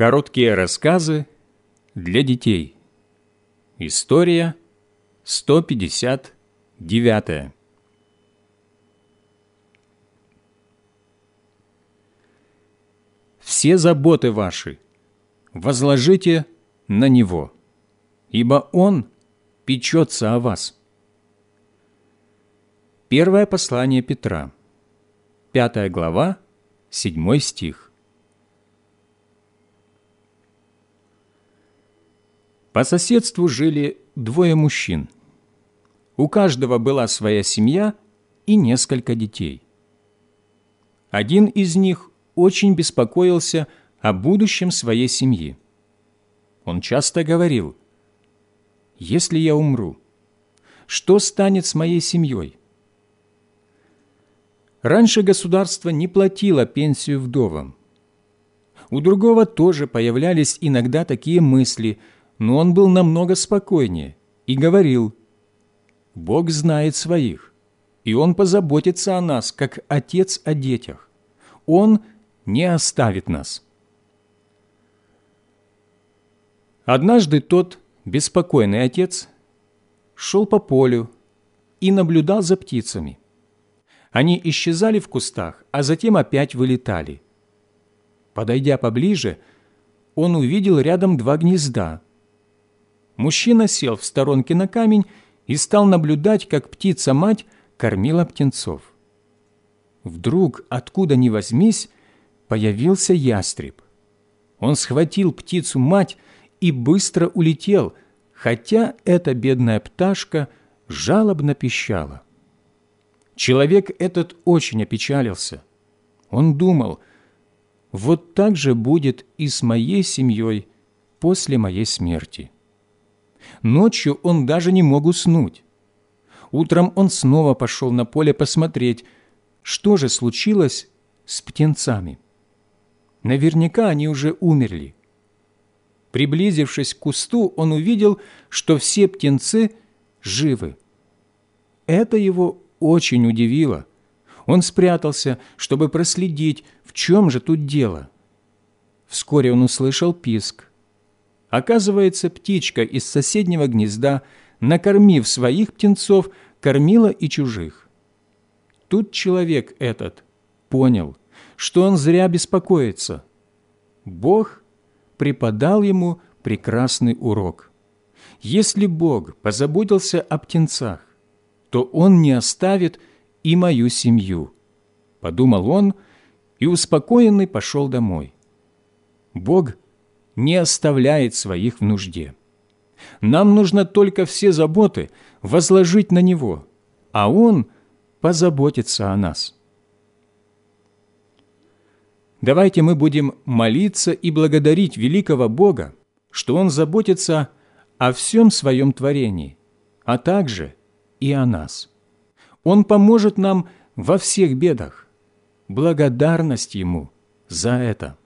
Короткие рассказы для детей. История 159. Все заботы ваши возложите на Него, ибо Он печется о вас. Первое послание Петра, 5 глава, 7 стих. По соседству жили двое мужчин. У каждого была своя семья и несколько детей. Один из них очень беспокоился о будущем своей семьи. Он часто говорил, «Если я умру, что станет с моей семьей?» Раньше государство не платило пенсию вдовам. У другого тоже появлялись иногда такие мысли – но он был намного спокойнее и говорил, «Бог знает своих, и Он позаботится о нас, как Отец о детях. Он не оставит нас». Однажды тот беспокойный отец шел по полю и наблюдал за птицами. Они исчезали в кустах, а затем опять вылетали. Подойдя поближе, он увидел рядом два гнезда – Мужчина сел в сторонке на камень и стал наблюдать, как птица-мать кормила птенцов. Вдруг, откуда ни возьмись, появился ястреб. Он схватил птицу-мать и быстро улетел, хотя эта бедная пташка жалобно пищала. Человек этот очень опечалился. Он думал, вот так же будет и с моей семьей после моей смерти. Ночью он даже не мог уснуть. Утром он снова пошел на поле посмотреть, что же случилось с птенцами. Наверняка они уже умерли. Приблизившись к кусту, он увидел, что все птенцы живы. Это его очень удивило. Он спрятался, чтобы проследить, в чем же тут дело. Вскоре он услышал писк. Оказывается, птичка из соседнего гнезда, накормив своих птенцов, кормила и чужих. Тут человек этот понял, что он зря беспокоится. Бог преподал ему прекрасный урок. Если Бог позаботился о птенцах, то Он не оставит и мою семью. Подумал он и успокоенный пошел домой. Бог – не оставляет своих в нужде. Нам нужно только все заботы возложить на Него, а Он позаботится о нас. Давайте мы будем молиться и благодарить великого Бога, что Он заботится о всем своем творении, а также и о нас. Он поможет нам во всех бедах. Благодарность Ему за это.